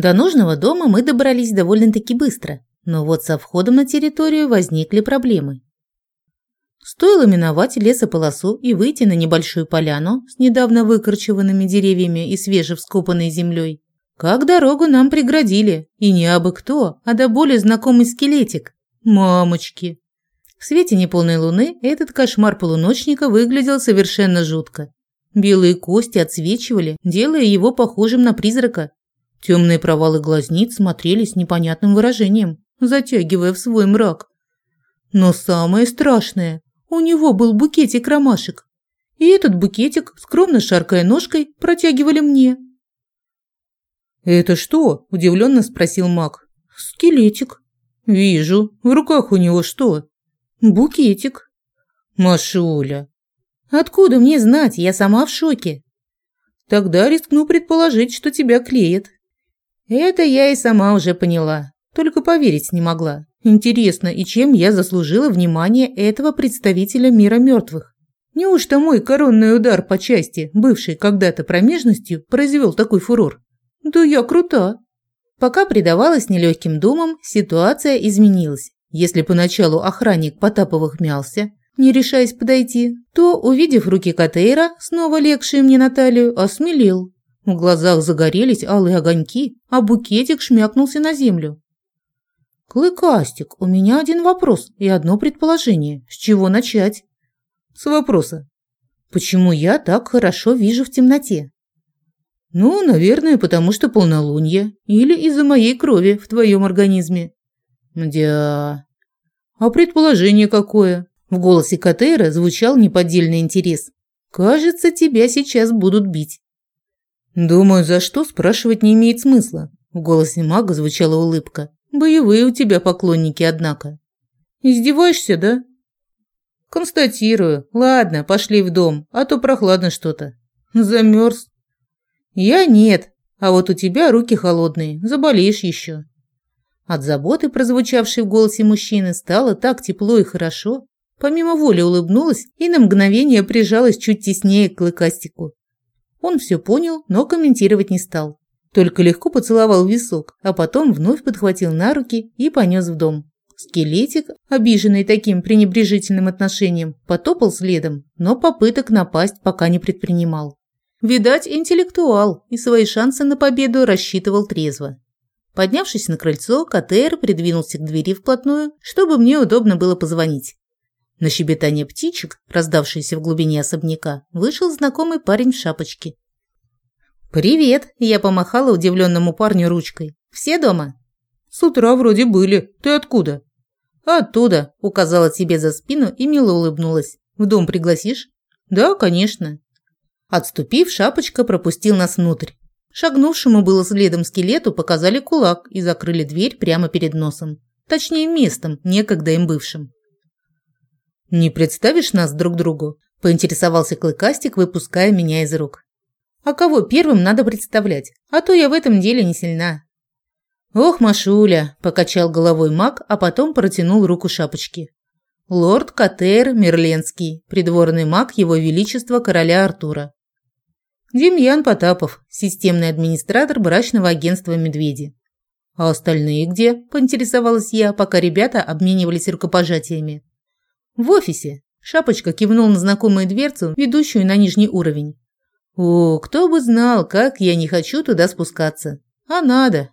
До нужного дома мы добрались довольно-таки быстро, но вот со входом на территорию возникли проблемы. Стоило миновать лесополосу и выйти на небольшую поляну с недавно выкорчеванными деревьями и свежевскопанной землей, как дорогу нам преградили, и не абы кто, а до более знакомый скелетик. Мамочки! В свете неполной луны этот кошмар полуночника выглядел совершенно жутко. Белые кости отсвечивали, делая его похожим на призрака. Темные провалы глазниц смотрели с непонятным выражением, затягивая в свой мрак. Но самое страшное, у него был букетик ромашек. И этот букетик, скромно шаркая ножкой, протягивали мне. «Это что?» – удивленно спросил маг. «Скелетик». «Вижу. В руках у него что?» «Букетик». «Машуля». «Откуда мне знать? Я сама в шоке». «Тогда рискну предположить, что тебя клеят». Это я и сама уже поняла. Только поверить не могла. Интересно, и чем я заслужила внимание этого представителя мира мертвых? Неужто мой коронный удар по части, бывший когда-то промежностью, произвел такой фурор? Да я крута. Пока предавалась нелегким думам, ситуация изменилась. Если поначалу охранник Потаповых мялся, не решаясь подойти, то, увидев руки Катейра, снова легшие мне на талию, осмелел. В глазах загорелись алые огоньки, а букетик шмякнулся на землю. «Клыкастик, у меня один вопрос и одно предположение. С чего начать?» «С вопроса. Почему я так хорошо вижу в темноте?» «Ну, наверное, потому что полнолуние. Или из-за моей крови в твоем организме». «Мдя...» «А предположение какое?» В голосе Катейра звучал неподдельный интерес. «Кажется, тебя сейчас будут бить». «Думаю, за что, спрашивать не имеет смысла». В голосе мага звучала улыбка. Боевые у тебя поклонники, однако. Издеваешься, да? Констатирую. Ладно, пошли в дом, а то прохладно что-то. Замерз. Я нет, а вот у тебя руки холодные, заболеешь еще. От заботы, прозвучавшей в голосе мужчины, стало так тепло и хорошо. Помимо воли улыбнулась и на мгновение прижалась чуть теснее к клыкастику. Он все понял, но комментировать не стал. Только легко поцеловал висок, а потом вновь подхватил на руки и понес в дом. Скелетик, обиженный таким пренебрежительным отношением, потопал следом, но попыток напасть пока не предпринимал. Видать, интеллектуал и свои шансы на победу рассчитывал трезво. Поднявшись на крыльцо, КТР придвинулся к двери вплотную, чтобы мне удобно было позвонить. На щебетание птичек, раздавшееся в глубине особняка, вышел знакомый парень в шапочке. «Привет!» – я помахала удивленному парню ручкой. «Все дома?» «С утра вроде были. Ты откуда?» «Оттуда», – указала тебе за спину и мило улыбнулась. «В дом пригласишь?» «Да, конечно». Отступив, шапочка пропустил нас внутрь. Шагнувшему было следом скелету показали кулак и закрыли дверь прямо перед носом. Точнее, местом, некогда им бывшим. «Не представишь нас друг другу?» – поинтересовался Клыкастик, выпуская меня из рук. А кого первым надо представлять? А то я в этом деле не сильна. Ох, Машуля, покачал головой маг, а потом протянул руку шапочки. Лорд Катер Мерленский, придворный маг его величества короля Артура. Демьян Потапов, системный администратор брачного агентства Медведи. А остальные где? поинтересовалась я, пока ребята обменивались рукопожатиями. В офисе. Шапочка кивнул на знакомую дверцу, ведущую на нижний уровень. О, кто бы знал, как я не хочу туда спускаться. А надо.